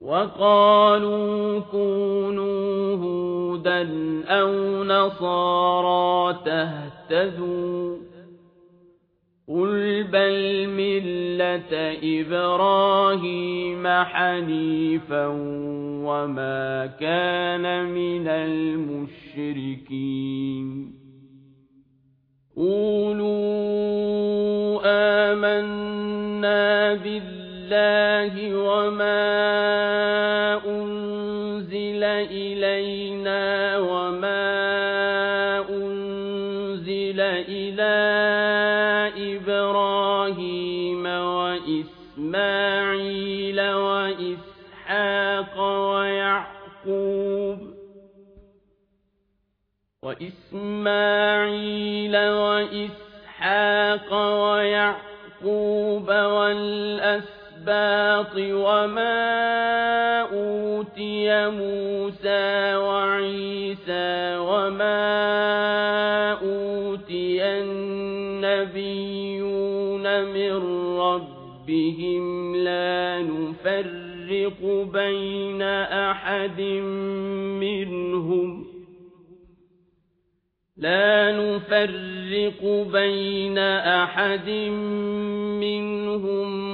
وقالوا كونوا هودا أو نصارى تهتدوا قل بل ملة إبراهيم حنيفا وما كان من المشركين. قولوا آمنا بالله وما إلينا وما أنزل إلى إبراهيم وإسماعيل وإسحاق ويعقوب وإسماعيل وإسحاق ويعقوب والأسباط وما أوتي موسى وعيسى وما أوتي النبيون من ربهم لا نفرق بين أحد منهم لا نفرق بين أحد منهم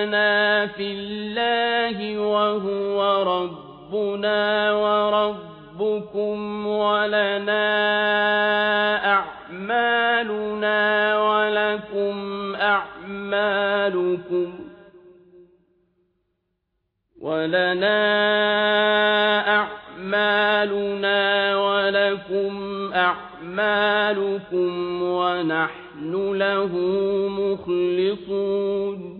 أَتُحَاجُّونَنَا فِي اللَّهِ وَهُوَ رَبُّنَا وَرَبُّكُمْ وَلَنَا أَعْمَالُنَا وَلَكُمْ أَعْمَالُكُمْ وَلَنَا أَعْمَالُنَا وَلَكُمْ أَعْمَالُكُمْ وَنَحْنُ لَهُ مُخْلِصُونَ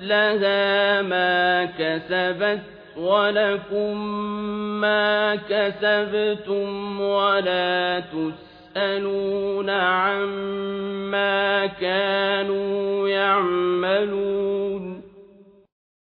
لَهَا مَا كَسَبَتْ وَلَكُمْ مَا كَسَبْتُمْ وَلَا تُسْأَلُونَ عَمَّا كَانُوا يَعْمَلُونَ